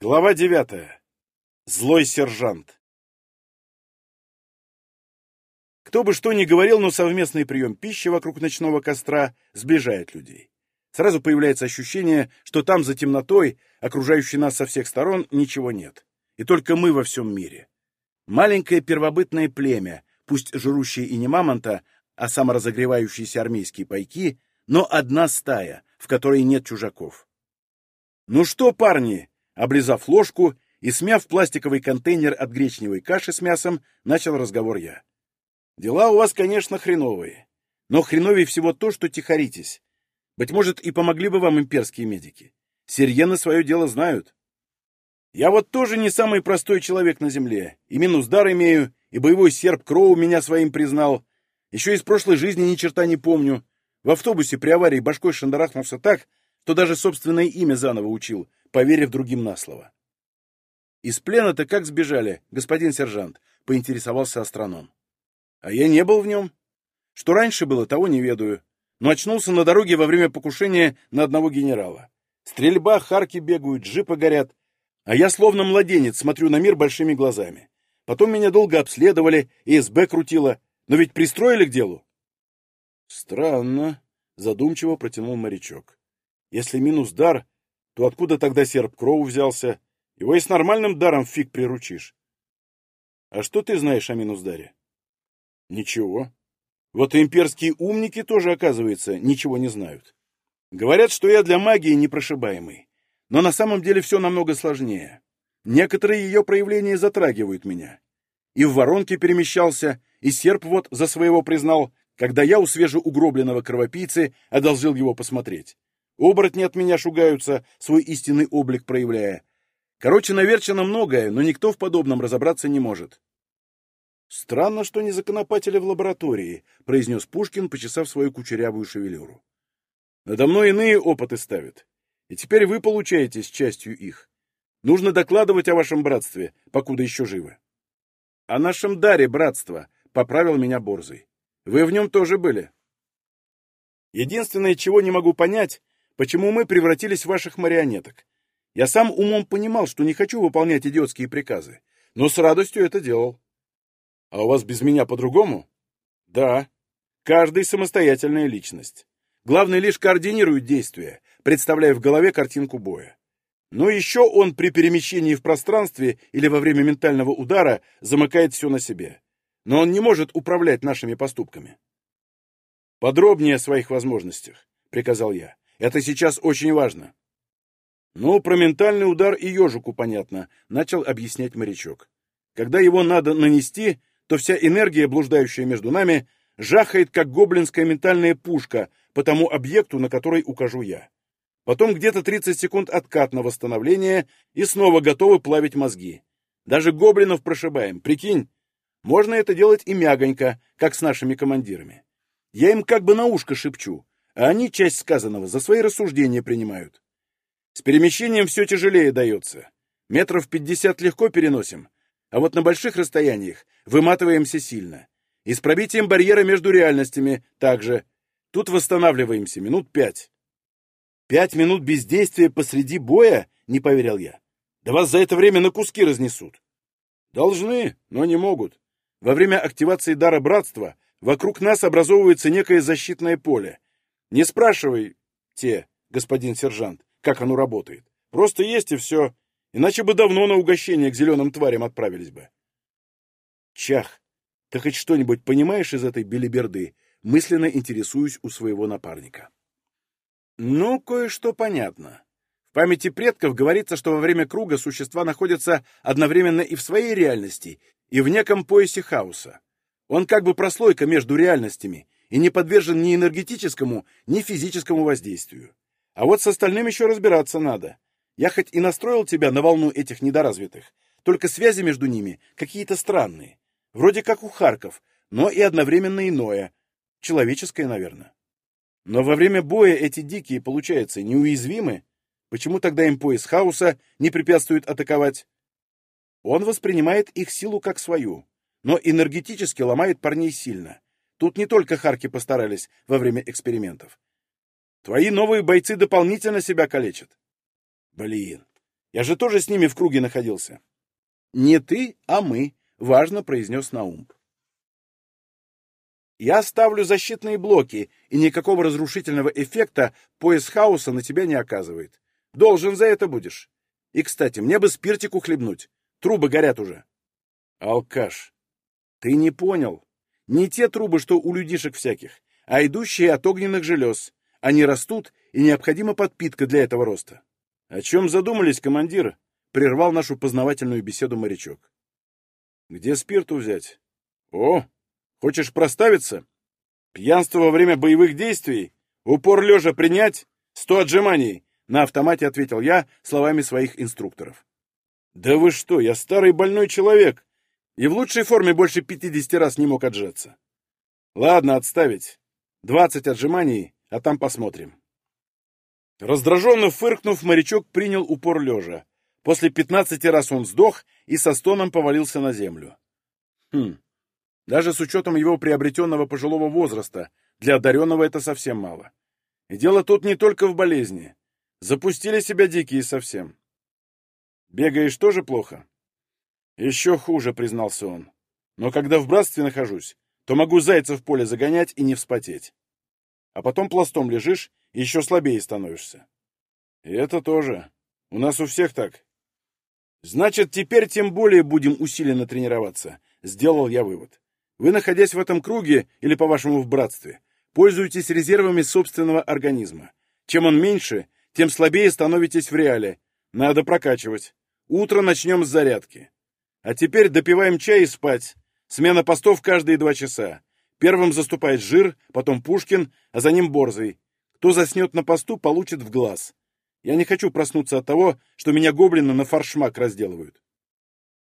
Глава девятая. Злой сержант. Кто бы что ни говорил, но совместный прием пищи вокруг ночного костра сближает людей. Сразу появляется ощущение, что там, за темнотой, окружающей нас со всех сторон, ничего нет. И только мы во всем мире. Маленькое первобытное племя, пусть жрущее и не мамонта, а саморазогревающиеся армейские пайки, но одна стая, в которой нет чужаков. «Ну что, парни?» Облизав ложку и смяв пластиковый контейнер от гречневой каши с мясом, начал разговор я. «Дела у вас, конечно, хреновые. Но хреновее всего то, что тихоритесь. Быть может, и помогли бы вам имперские медики. Сирьены свое дело знают. Я вот тоже не самый простой человек на земле. И минус дар имею, и боевой серп Кроу меня своим признал. Еще из прошлой жизни ни черта не помню. В автобусе при аварии башкой шандарахнулся так, что даже собственное имя заново учил, поверив другим на слово. «Из плена-то как сбежали, господин сержант?» — поинтересовался астроном. «А я не был в нем. Что раньше было, того не ведаю. Но очнулся на дороге во время покушения на одного генерала. Стрельба, харки бегают, джипы горят. А я словно младенец смотрю на мир большими глазами. Потом меня долго обследовали, и СБ крутило. Но ведь пристроили к делу». «Странно», — задумчиво протянул морячок. «Если минус дар, то откуда тогда серп Кроу взялся? Его и с нормальным даром фиг приручишь. А что ты знаешь о Минусдаре? Ничего. Вот и имперские умники тоже, оказывается, ничего не знают. Говорят, что я для магии непрошибаемый. Но на самом деле все намного сложнее. Некоторые ее проявления затрагивают меня. И в воронке перемещался, и серп вот за своего признал, когда я у свежеугробленного кровопийцы одолжил его посмотреть. Оборотни от меня шугаются, свой истинный облик проявляя. Короче, наверчено многое, но никто в подобном разобраться не может. «Странно, что не законопатили в лаборатории», — произнес Пушкин, почесав свою кучерявую шевелюру. «Надо мной иные опыты ставят, и теперь вы получаетесь частью их. Нужно докладывать о вашем братстве, покуда еще живы». «О нашем даре братства», — поправил меня Борзый. «Вы в нем тоже были». «Единственное, чего не могу понять, почему мы превратились в ваших марионеток. Я сам умом понимал, что не хочу выполнять идиотские приказы, но с радостью это делал. А у вас без меня по-другому? Да. Каждый самостоятельная личность. Главное лишь координирует действия, представляя в голове картинку боя. Но еще он при перемещении в пространстве или во время ментального удара замыкает все на себе. Но он не может управлять нашими поступками. «Подробнее о своих возможностях», — приказал я. Это сейчас очень важно. Ну, про ментальный удар и ежику понятно, начал объяснять морячок. Когда его надо нанести, то вся энергия, блуждающая между нами, жахает, как гоблинская ментальная пушка по тому объекту, на который укажу я. Потом где-то 30 секунд откат на восстановление и снова готовы плавить мозги. Даже гоблинов прошибаем, прикинь. Можно это делать и мягонько, как с нашими командирами. Я им как бы на ушко шепчу а они часть сказанного за свои рассуждения принимают. С перемещением все тяжелее дается. Метров пятьдесят легко переносим, а вот на больших расстояниях выматываемся сильно. И с пробитием барьера между реальностями также. Тут восстанавливаемся минут пять. Пять минут бездействия посреди боя? Не поверил я. Да вас за это время на куски разнесут. Должны, но не могут. Во время активации дара братства вокруг нас образовывается некое защитное поле, не спрашивайте, господин сержант, как оно работает. Просто есть и все. Иначе бы давно на угощение к зеленым тварям отправились бы. Чах, ты хоть что-нибудь понимаешь из этой белиберды? Мысленно интересуюсь у своего напарника. Ну, кое-что понятно. В памяти предков говорится, что во время круга существа находятся одновременно и в своей реальности, и в неком поясе хаоса. Он как бы прослойка между реальностями, и не подвержен ни энергетическому, ни физическому воздействию. А вот с остальным еще разбираться надо. Я хоть и настроил тебя на волну этих недоразвитых, только связи между ними какие-то странные. Вроде как у Харков, но и одновременно иное. Человеческое, наверное. Но во время боя эти дикие, получается, неуязвимы. Почему тогда им пояс хаоса не препятствует атаковать? Он воспринимает их силу как свою, но энергетически ломает парней сильно. Тут не только Харки постарались во время экспериментов. Твои новые бойцы дополнительно себя калечат. Блин, Я же тоже с ними в круге находился. Не ты, а мы, важно произнес Наумб. Я ставлю защитные блоки, и никакого разрушительного эффекта пояс хаоса на тебя не оказывает. Должен за это будешь. И, кстати, мне бы спиртику хлебнуть. Трубы горят уже. Алкаш. Ты не понял. Не те трубы, что у людишек всяких, а идущие от огненных желез. Они растут, и необходима подпитка для этого роста. О чем задумались, командир? Прервал нашу познавательную беседу морячок. Где спирту взять? О, хочешь проставиться? Пьянство во время боевых действий? Упор лежа принять? Сто отжиманий! На автомате ответил я словами своих инструкторов. Да вы что, я старый больной человек, и в лучшей форме больше пятидесяти раз не мог отжаться. Ладно, отставить. Двадцать отжиманий, а там посмотрим. Раздраженно фыркнув, морячок принял упор лежа. После пятнадцати раз он сдох и со стоном повалился на землю. Хм, даже с учетом его приобретенного пожилого возраста, для одаренного это совсем мало. И дело тут не только в болезни. Запустили себя дикие совсем. Бегаешь тоже плохо? Еще хуже, признался он. Но когда в братстве нахожусь, то могу зайца в поле загонять и не вспотеть. А потом пластом лежишь и еще слабее становишься. И это тоже. У нас у всех так. Значит, теперь тем более будем усиленно тренироваться, сделал я вывод. Вы, находясь в этом круге, или, по-вашему, в братстве, пользуетесь резервами собственного организма. Чем он меньше, тем слабее становитесь в реале. Надо прокачивать. Утро начнем с зарядки. А теперь допиваем чай и спать. Смена постов каждые два часа. Первым заступает Жир, потом Пушкин, а за ним Борзый. Кто заснет на посту, получит в глаз. Я не хочу проснуться от того, что меня гоблины на фаршмак разделывают.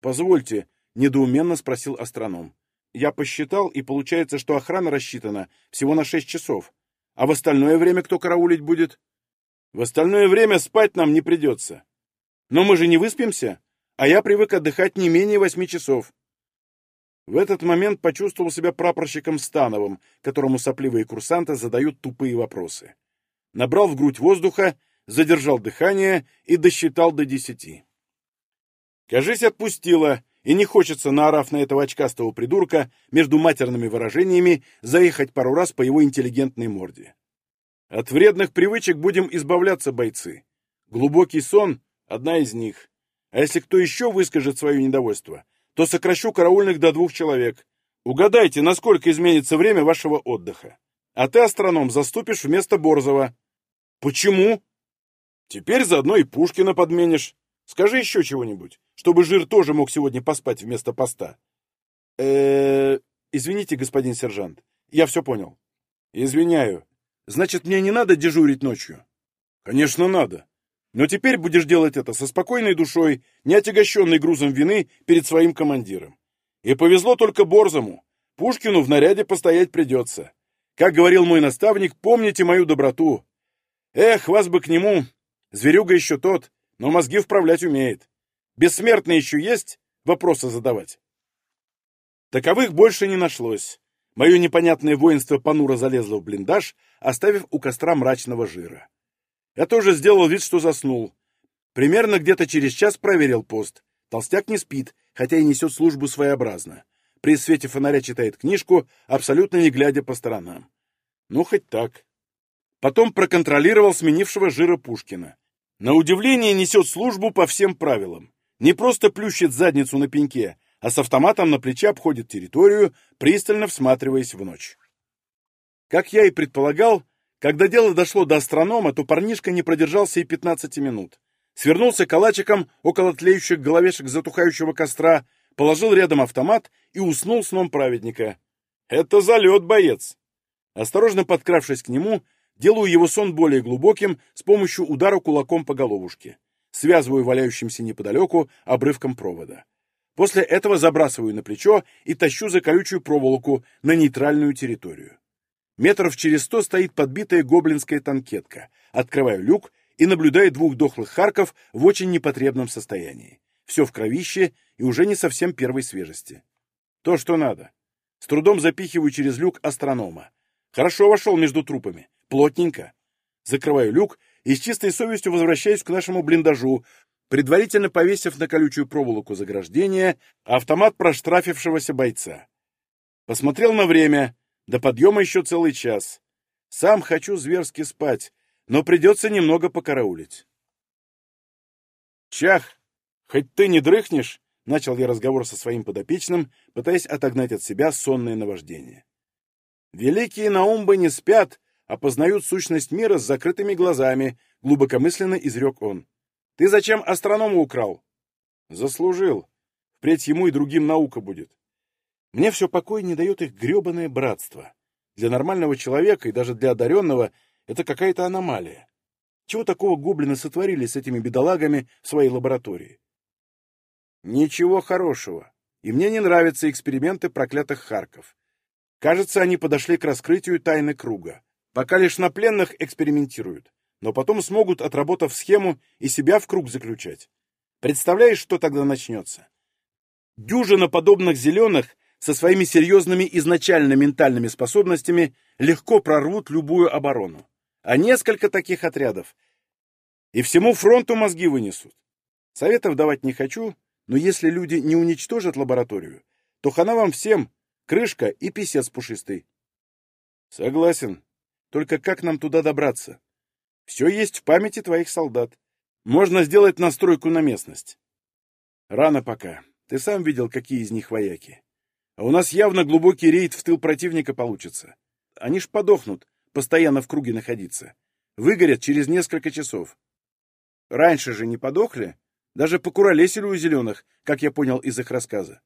«Позвольте», — недоуменно спросил астроном. «Я посчитал, и получается, что охрана рассчитана всего на шесть часов. А в остальное время кто караулить будет?» «В остальное время спать нам не придется. Но мы же не выспимся, а я привык отдыхать не менее восьми часов». В этот момент почувствовал себя прапорщиком Становым, которому сопливые курсанты задают тупые вопросы. Набрал в грудь воздуха, задержал дыхание и досчитал до десяти. Кажись, отпустила, и не хочется, наорав на этого очкастого придурка, между матерными выражениями заехать пару раз по его интеллигентной морде. От вредных привычек будем избавляться, бойцы. Глубокий сон — одна из них. А если кто еще выскажет свое недовольство, то сокращу караульных до двух человек. Угадайте, насколько изменится время вашего отдыха. А ты, астроном, заступишь вместо Борзова. Почему? Теперь заодно и Пушкина подменишь. Скажи еще чего-нибудь, чтобы Жир тоже мог сегодня поспать вместо поста. э Извините, господин сержант, я все понял. Извиняю. Значит, мне не надо дежурить ночью? Конечно, надо. Но теперь будешь делать это со спокойной душой, не отягощенной грузом вины перед своим командиром. И повезло только Борзому. Пушкину в наряде постоять придется. Как говорил мой наставник, помните мою доброту. Эх, вас бы к нему. Зверюга еще тот, но мозги вправлять умеет. Бессмертный еще есть? Вопросы задавать. Таковых больше не нашлось. Мое непонятное воинство понуро залезло в блиндаж, оставив у костра мрачного жира. Я тоже сделал вид, что заснул. Примерно где-то через час проверил пост. Толстяк не спит, хотя и несет службу своеобразно. При свете фонаря читает книжку, абсолютно не глядя по сторонам. Ну, хоть так. Потом проконтролировал сменившего жира Пушкина. На удивление несет службу по всем правилам. Не просто плющит задницу на пеньке, а с автоматом на плече обходит территорию, пристально всматриваясь в ночь. Как я и предполагал, когда дело дошло до астронома, то парнишка не продержался и 15 минут. Свернулся калачиком около тлеющих головешек затухающего костра, положил рядом автомат и уснул сном праведника. «Это залет, боец!» Осторожно подкравшись к нему, делаю его сон более глубоким с помощью удара кулаком по головушке. Связываю валяющимся неподалеку обрывком провода. После этого забрасываю на плечо и тащу за колючую проволоку на нейтральную территорию. Метров через сто стоит подбитая гоблинская танкетка. Открываю люк и наблюдаю двух дохлых харков в очень непотребном состоянии. Все в кровище и уже не совсем первой свежести. То, что надо. С трудом запихиваю через люк астронома. Хорошо вошел между трупами. Плотненько. Закрываю люк и с чистой совестью возвращаюсь к нашему блиндажу, предварительно повесив на колючую проволоку заграждения автомат проштрафившегося бойца. Посмотрел на время, до подъема еще целый час. Сам хочу зверски спать, но придется немного покараулить. «Чах, хоть ты не дрыхнешь?» — начал я разговор со своим подопечным, пытаясь отогнать от себя сонное наваждение. «Великие наумбы не спят, а познают сущность мира с закрытыми глазами», — глубокомысленно изрек он. «Ты зачем астронома украл?» «Заслужил. Впредь ему и другим наука будет. Мне все покой не дает их гребаное братство. Для нормального человека и даже для одаренного это какая-то аномалия. Чего такого гоблины сотворили с этими бедолагами в своей лаборатории? Ничего хорошего. И мне не нравятся эксперименты проклятых Харков. Кажется, они подошли к раскрытию тайны круга. Пока лишь на пленных экспериментируют, но потом смогут, отработав схему, и себя в круг заключать. Представляешь, что тогда начнется? Дюжина подобных зеленых со своими серьезными изначально ментальными способностями легко прорвут любую оборону. А несколько таких отрядов. И всему фронту мозги вынесут. Советов давать не хочу, но если люди не уничтожат лабораторию, то хана вам всем, крышка и писец пушистый. Согласен. Только как нам туда добраться? Все есть в памяти твоих солдат. Можно сделать настройку на местность. Рано пока. Ты сам видел, какие из них вояки. А у нас явно глубокий рейд в тыл противника получится. Они ж подохнут, постоянно в круге находиться. Выгорят через несколько часов. Раньше же не подохли? Даже покуролесили у зеленых, как я понял из их рассказа.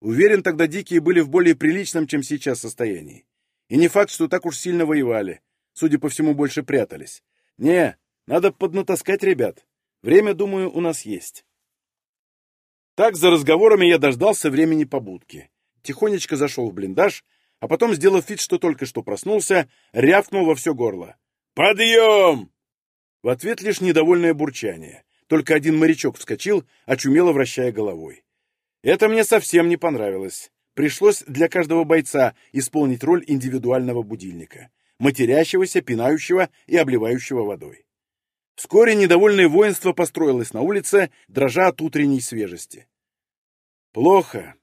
Уверен, тогда дикие были в более приличном, чем сейчас состоянии. И не факт, что так уж сильно воевали. Судя по всему, больше прятались. Не, надо поднатаскать ребят. Время, думаю, у нас есть. Так, за разговорами я дождался времени побудки тихонечко зашел в блиндаж, а потом, сделав вид, что только что проснулся, рявкнул во все горло. «Подъем!» В ответ лишь недовольное бурчание. Только один морячок вскочил, очумело вращая головой. Это мне совсем не понравилось. Пришлось для каждого бойца исполнить роль индивидуального будильника, матерящегося, пинающего и обливающего водой. Вскоре недовольное воинство построилось на улице, дрожа от утренней свежести. Плохо,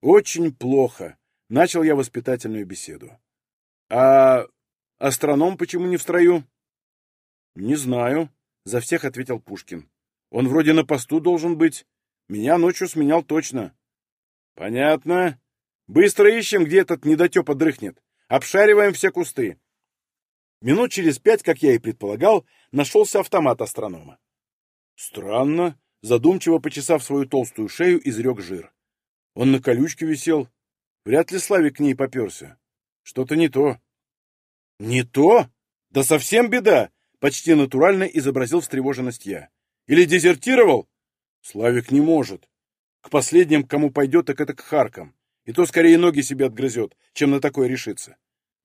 очень плохо. Начал я воспитательную беседу. А астроном почему не в строю? Не знаю, за всех ответил Пушкин. Он вроде на посту должен быть. Меня ночью сменял точно. Понятно. Быстро ищем, где этот недотепа дрыхнет. Обшариваем все кусты. Минут через пять, как я и предполагал, нашелся автомат астронома. Странно, задумчиво почесав свою толстую шею, изрек жир. Он на колючке висел. Вряд ли Славик к ней поперся. Что-то не то. Не то? Да совсем беда! Почти натурально изобразил встревоженность я. Или дезертировал? Славик не может. К последним, кому пойдет, так это к Харкам. И то скорее ноги себе отгрызет, чем на такое решиться.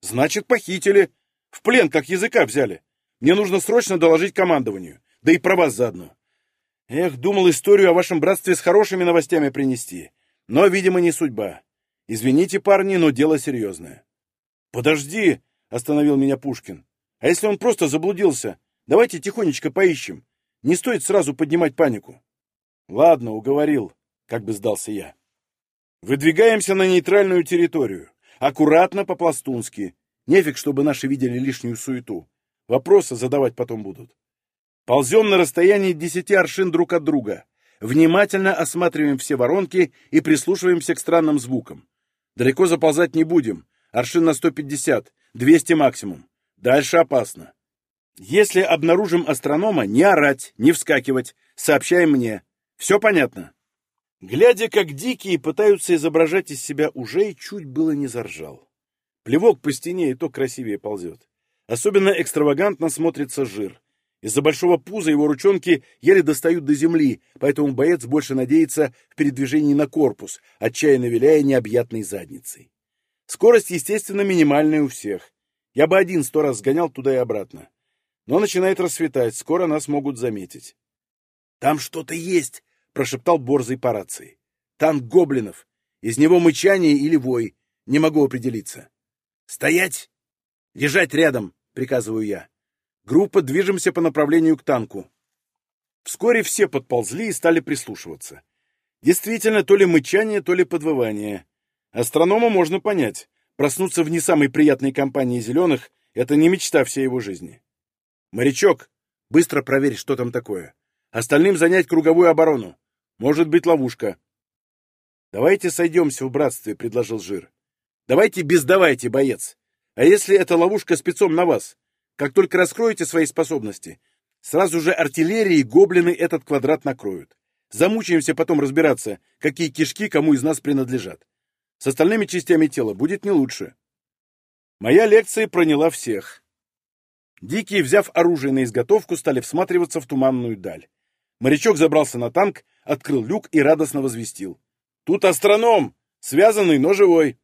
Значит, похитили. В плен, как языка взяли. Мне нужно срочно доложить командованию. Да и про вас заодно. Эх, думал историю о вашем братстве с хорошими новостями принести. Но, видимо, не судьба. Извините, парни, но дело серьезное. Подожди, остановил меня Пушкин. А если он просто заблудился? Давайте тихонечко поищем. Не стоит сразу поднимать панику. Ладно, уговорил, как бы сдался я. Выдвигаемся на нейтральную территорию. Аккуратно, по-пластунски. Нефиг, чтобы наши видели лишнюю суету. Вопросы задавать потом будут. Ползем на расстоянии десяти аршин друг от друга. Внимательно осматриваем все воронки и прислушиваемся к странным звукам. Далеко заползать не будем. Аршин на 150, 200 максимум. Дальше опасно. Если обнаружим астронома, не орать, не вскакивать. Сообщаем мне. Все понятно? Глядя, как дикие пытаются изображать из себя ужей, чуть было не заржал. Плевок по стене и то красивее ползет. Особенно экстравагантно смотрится жир. Из-за большого пуза его ручонки еле достают до земли, поэтому боец больше надеется в передвижении на корпус, отчаянно виляя необъятной задницей. Скорость, естественно, минимальная у всех. Я бы один сто раз сгонял туда и обратно. Но начинает рассветать, скоро нас могут заметить. «Там что-то есть!» — прошептал Борзый по рации. «Танк гоблинов. Из него мычание или вой. Не могу определиться». «Стоять! Лежать рядом!» — приказываю я. Группа, движемся по направлению к танку. Вскоре все подползли и стали прислушиваться. Действительно, то ли мычание, то ли подвывание. Астронома можно понять. Проснуться в не самой приятной компании зеленых — это не мечта всей его жизни. «Морячок, быстро проверь, что там такое. Остальным занять круговую оборону. Может быть, ловушка». «Давайте сойдемся в братстве», — предложил Жир. «Давайте без давайте, боец. А если это ловушка спецом на вас? Как только раскроете свои способности, сразу же артиллерии и гоблины этот квадрат накроют. Замучаемся потом разбираться, какие кишки кому из нас принадлежат. С остальными частями тела будет не лучше. Моя лекция проняла всех. Дикие, взяв оружие на изготовку, стали всматриваться в туманную даль. Морячок забрался на танк, открыл люк и радостно возвестил. «Тут астроном! Связанный, но живой!»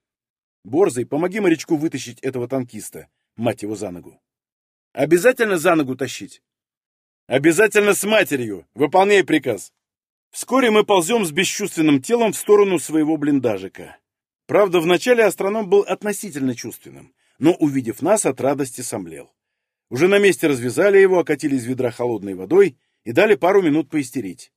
«Борзый, помоги морячку вытащить этого танкиста, мать его за ногу!» «Обязательно за ногу тащить?» «Обязательно с матерью! Выполняй приказ!» Вскоре мы ползем с бесчувственным телом в сторону своего блиндажика. Правда, вначале астроном был относительно чувственным, но, увидев нас, от радости сомлел. Уже на месте развязали его, окатили из ведра холодной водой и дали пару минут поистерить.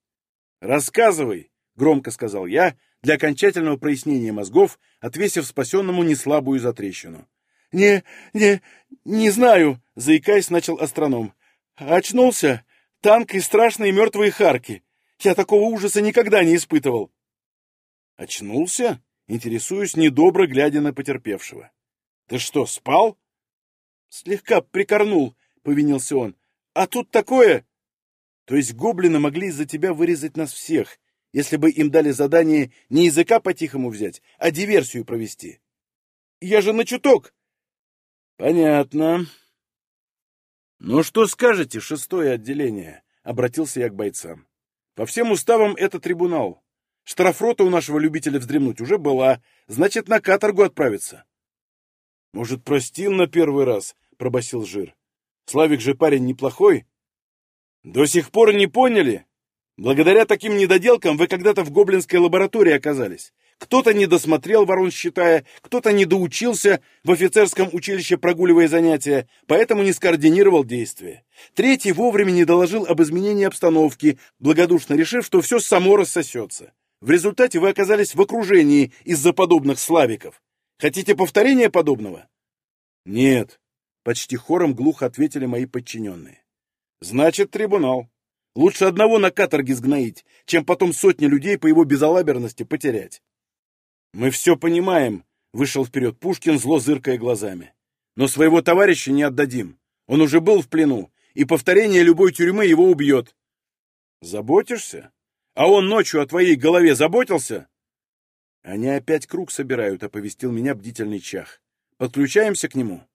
«Рассказывай», — громко сказал я, для окончательного прояснения мозгов, отвесив спасенному неслабую затрещину. «Не, не, не знаю», — заикаясь, начал астроном. «Очнулся. Танк и страшные мертвые харки. Я такого ужаса никогда не испытывал». «Очнулся?» Интересуюсь, недобро глядя на потерпевшего. «Ты что, спал?» «Слегка прикорнул», — повинился он. «А тут такое...» «То есть гоблины могли из-за тебя вырезать нас всех, если бы им дали задание не языка по-тихому взять, а диверсию провести?» «Я же на чуток!» «Понятно». «Ну что скажете, шестое отделение?» — обратился я к бойцам. «По всем уставам это трибунал. Штрафрота у нашего любителя вздремнуть уже была, значит, на каторгу отправиться. — Может, простил на первый раз? — пробасил Жир. — Славик же парень неплохой. — До сих пор не поняли? Благодаря таким недоделкам вы когда-то в гоблинской лаборатории оказались. Кто-то не досмотрел ворон считая, кто-то не доучился в офицерском училище прогуливая занятия, поэтому не скоординировал действия. Третий вовремя не доложил об изменении обстановки, благодушно решив, что все само рассосется. В результате вы оказались в окружении из-за подобных славиков. Хотите повторения подобного? Нет, почти хором глухо ответили мои подчиненные. Значит, трибунал. Лучше одного на каторге сгноить, чем потом сотни людей по его безалаберности потерять. Мы все понимаем, вышел вперед Пушкин, зло зыркая глазами. Но своего товарища не отдадим. Он уже был в плену, и повторение любой тюрьмы его убьет. Заботишься? А он ночью о твоей голове заботился? Они опять круг собирают, оповестил меня бдительный чах. Подключаемся к нему?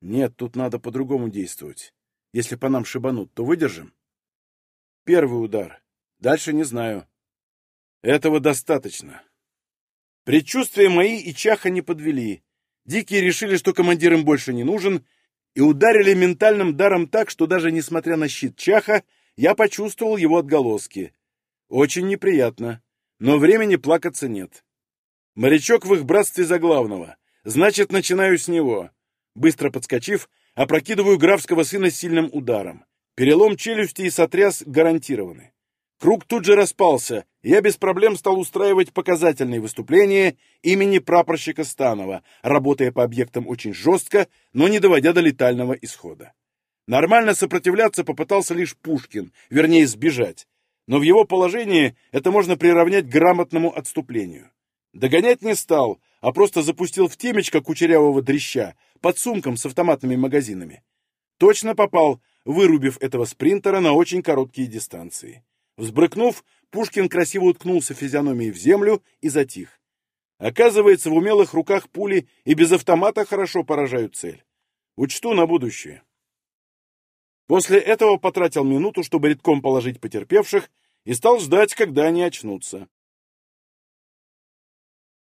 Нет, тут надо по-другому действовать. Если по нам шибанут, то выдержим? Первый удар. Дальше не знаю. Этого достаточно. Предчувствия мои и Чаха не подвели. Дикие решили, что командир им больше не нужен, и ударили ментальным даром так, что даже несмотря на щит Чаха, я почувствовал его отголоски. Очень неприятно, но времени плакаться нет. Морячок в их братстве за главного. Значит, начинаю с него. Быстро подскочив, опрокидываю графского сына сильным ударом. Перелом челюсти и сотряс гарантированы. Круг тут же распался, я без проблем стал устраивать показательные выступления имени прапорщика Станова, работая по объектам очень жестко, но не доводя до летального исхода. Нормально сопротивляться попытался лишь Пушкин, вернее, сбежать, но в его положении это можно приравнять к грамотному отступлению. Догонять не стал, а просто запустил в темечко кучерявого дрища под сумком с автоматными магазинами. Точно попал, вырубив этого спринтера на очень короткие дистанции. Взбрыкнув, Пушкин красиво уткнулся физиономией в землю и затих. Оказывается, в умелых руках пули и без автомата хорошо поражают цель. Учту на будущее. После этого потратил минуту, чтобы редком положить потерпевших, и стал ждать, когда они очнутся.